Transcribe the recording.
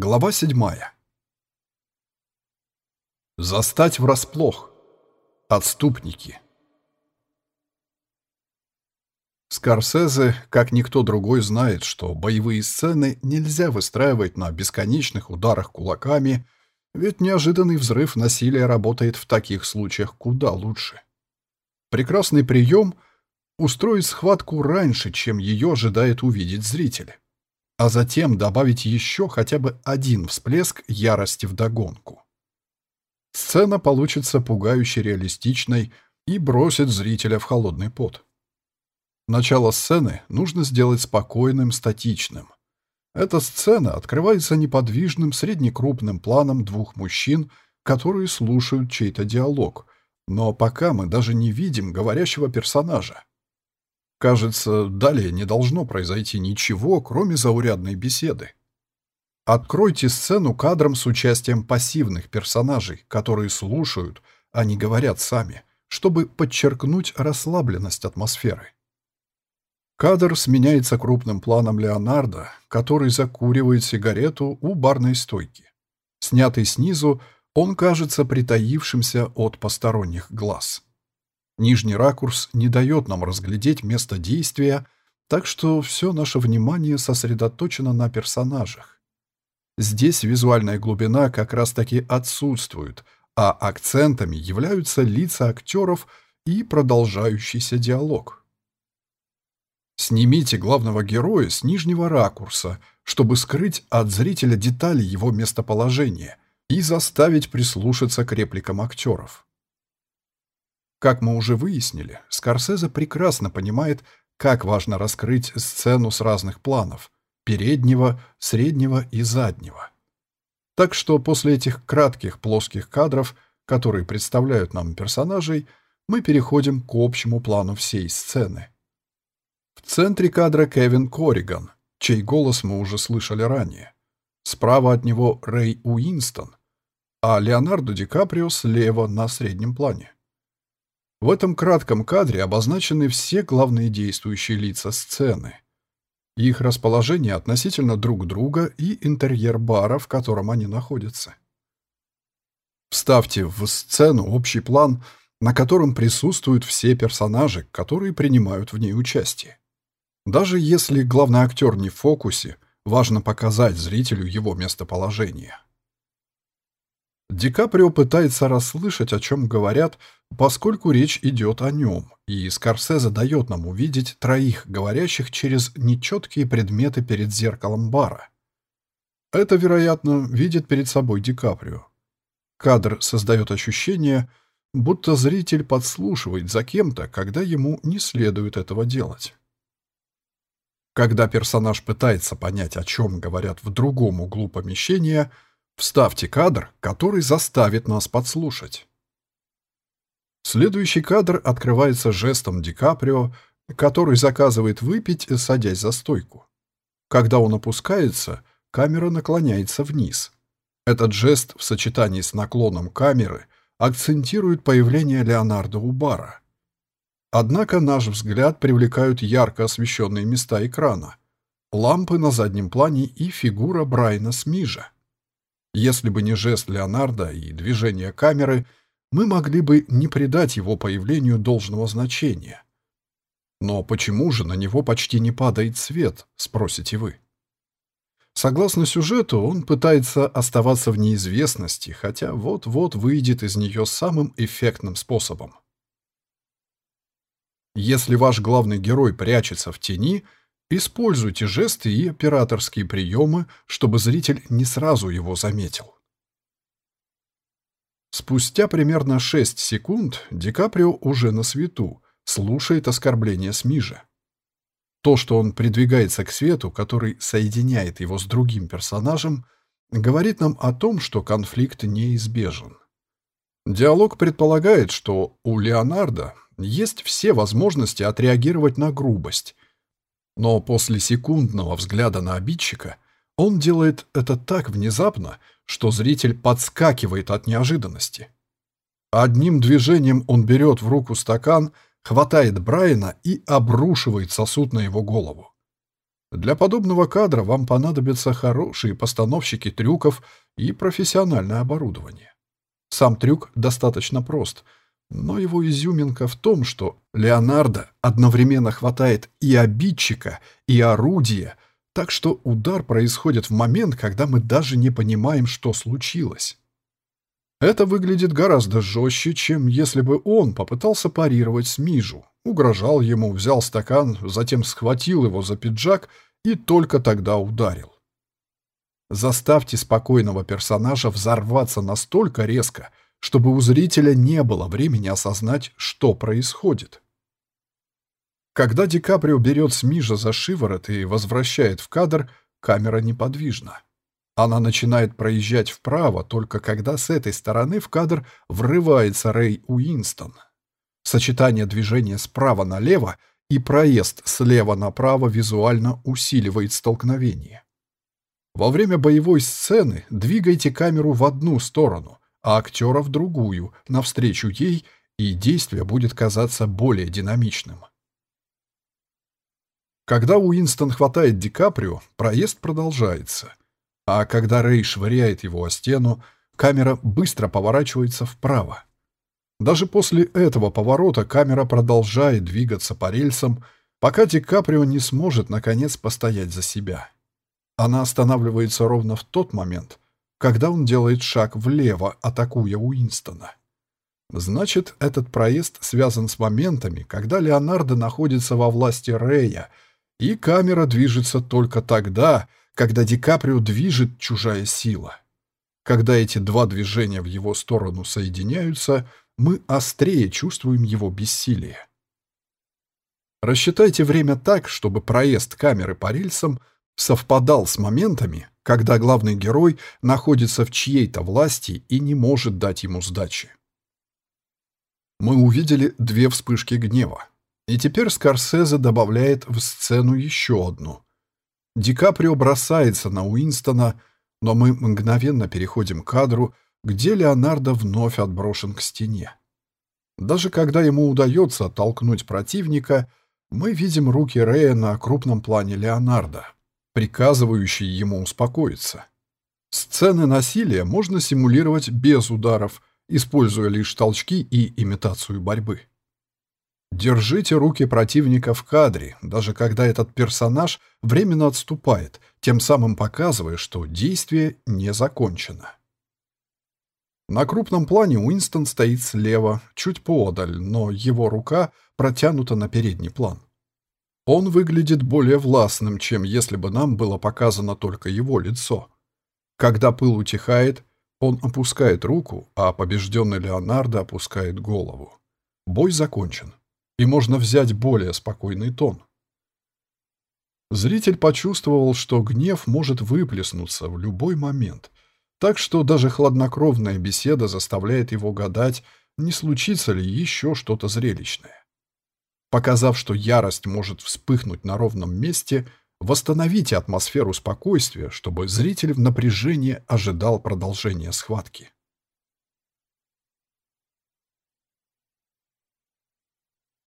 Глава седьмая. Застать врасплох. Отступники. Скорсезе, как никто другой, знает, что боевые сцены нельзя выстраивать на бесконечных ударах кулаками, ведь неожиданный взрыв насилия работает в таких случаях куда лучше. Прекрасный прием — устроить схватку раньше, чем ее ожидает увидеть зритель а затем добавить еще хотя бы один всплеск ярости в догонку. Сцена получится пугающе реалистичной и бросит зрителя в холодный пот. Начало сцены нужно сделать спокойным, статичным. Эта сцена открывается неподвижным среднекрупным планом двух мужчин, которые слушают чей-то диалог, но пока мы даже не видим говорящего персонажа. Кажется, далее не должно произойти ничего, кроме заурядной беседы. Откройте сцену кадром с участием пассивных персонажей, которые слушают, а не говорят сами, чтобы подчеркнуть расслабленность атмосферы. Кадр сменяется крупным планом Леонардо, который закуривает сигарету у барной стойки. Снятый снизу, он кажется притаившимся от посторонних глаз. Нижний ракурс не дает нам разглядеть место действия, так что все наше внимание сосредоточено на персонажах. Здесь визуальная глубина как раз-таки отсутствует, а акцентами являются лица актеров и продолжающийся диалог. Снимите главного героя с нижнего ракурса, чтобы скрыть от зрителя детали его местоположения и заставить прислушаться к репликам актеров. Как мы уже выяснили, Скорсезе прекрасно понимает, как важно раскрыть сцену с разных планов – переднего, среднего и заднего. Так что после этих кратких плоских кадров, которые представляют нам персонажей, мы переходим к общему плану всей сцены. В центре кадра Кевин Корриган, чей голос мы уже слышали ранее. Справа от него Рэй Уинстон, а Леонардо Ди Каприо слева на среднем плане. В этом кратком кадре обозначены все главные действующие лица сцены. Их расположение относительно друг друга и интерьер бара, в котором они находятся. Вставьте в сцену общий план, на котором присутствуют все персонажи, которые принимают в ней участие. Даже если главный актер не в фокусе, важно показать зрителю его местоположение. Ди Каприо пытается расслышать, о чем говорят, поскольку речь идет о нем, и Скорсезе дает нам увидеть троих говорящих через нечеткие предметы перед зеркалом бара. Это, вероятно, видит перед собой Ди Каприо. Кадр создает ощущение, будто зритель подслушивает за кем-то, когда ему не следует этого делать. Когда персонаж пытается понять, о чем говорят в другом углу помещения – Вставьте кадр, который заставит нас подслушать. Следующий кадр открывается жестом Ди Каприо, который заказывает выпить, садясь за стойку. Когда он опускается, камера наклоняется вниз. Этот жест в сочетании с наклоном камеры акцентирует появление Леонардо у бара. Однако наш взгляд привлекают ярко освещенные места экрана, лампы на заднем плане и фигура Брайна Смижа. Если бы не жест Леонардо и движение камеры, мы могли бы не придать его появлению должного значения. Но почему же на него почти не падает свет, спросите вы? Согласно сюжету, он пытается оставаться в неизвестности, хотя вот-вот выйдет из нее самым эффектным способом. Если ваш главный герой прячется в тени – Используйте жесты и операторские приемы, чтобы зритель не сразу его заметил. Спустя примерно 6 секунд Ди Каприо уже на свету, слушает оскорбление Смижа. То, что он придвигается к свету, который соединяет его с другим персонажем, говорит нам о том, что конфликт неизбежен. Диалог предполагает, что у Леонардо есть все возможности отреагировать на грубость, но после секундного взгляда на обидчика он делает это так внезапно, что зритель подскакивает от неожиданности. Одним движением он берет в руку стакан, хватает Брайана и обрушивает сосуд на его голову. Для подобного кадра вам понадобятся хорошие постановщики трюков и профессиональное оборудование. Сам трюк достаточно прост, но его изюминка в том, что Леонардо одновременно хватает и обидчика, и орудия, так что удар происходит в момент, когда мы даже не понимаем, что случилось. Это выглядит гораздо жестче, чем если бы он попытался парировать Смижу, угрожал ему, взял стакан, затем схватил его за пиджак и только тогда ударил. Заставьте спокойного персонажа взорваться настолько резко, чтобы у зрителя не было времени осознать, что происходит. Когда Ди Каприо берет Смижа за шиворот и возвращает в кадр, камера неподвижна. Она начинает проезжать вправо, только когда с этой стороны в кадр врывается Рэй Уинстон. Сочетание движения справа налево и проезд слева направо визуально усиливает столкновение. Во время боевой сцены двигайте камеру в одну сторону, а актера в другую, навстречу ей, и действие будет казаться более динамичным. Когда Уинстон хватает Ди Каприо, проезд продолжается – а когда Рэй швыряет его о стену, камера быстро поворачивается вправо. Даже после этого поворота камера продолжает двигаться по рельсам, пока Ди Каприо не сможет, наконец, постоять за себя. Она останавливается ровно в тот момент, когда он делает шаг влево, атакуя Уинстона. Значит, этот проезд связан с моментами, когда Леонардо находится во власти Рэя, и камера движется только тогда, когда Ди Каприо движет чужая сила. Когда эти два движения в его сторону соединяются, мы острее чувствуем его бессилие. Рассчитайте время так, чтобы проезд камеры по рельсам совпадал с моментами, когда главный герой находится в чьей-то власти и не может дать ему сдачи. Мы увидели две вспышки гнева. И теперь Скорсезе добавляет в сцену еще одну. Ди Каприо бросается на Уинстона, но мы мгновенно переходим к кадру, где Леонардо вновь отброшен к стене. Даже когда ему удается оттолкнуть противника, мы видим руки Рэя на крупном плане Леонардо, приказывающие ему успокоиться. Сцены насилия можно симулировать без ударов, используя лишь толчки и имитацию борьбы. Держите руки противника в кадре, даже когда этот персонаж временно отступает, тем самым показывая, что действие не закончено. На крупном плане Уинстон стоит слева, чуть поодаль, но его рука протянута на передний план. Он выглядит более властным, чем если бы нам было показано только его лицо. Когда пыл утихает, он опускает руку, а побежденный Леонардо опускает голову. Бой закончен и можно взять более спокойный тон. Зритель почувствовал, что гнев может выплеснуться в любой момент, так что даже хладнокровная беседа заставляет его гадать, не случится ли еще что-то зрелищное. Показав, что ярость может вспыхнуть на ровном месте, восстановите атмосферу спокойствия, чтобы зритель в напряжении ожидал продолжения схватки.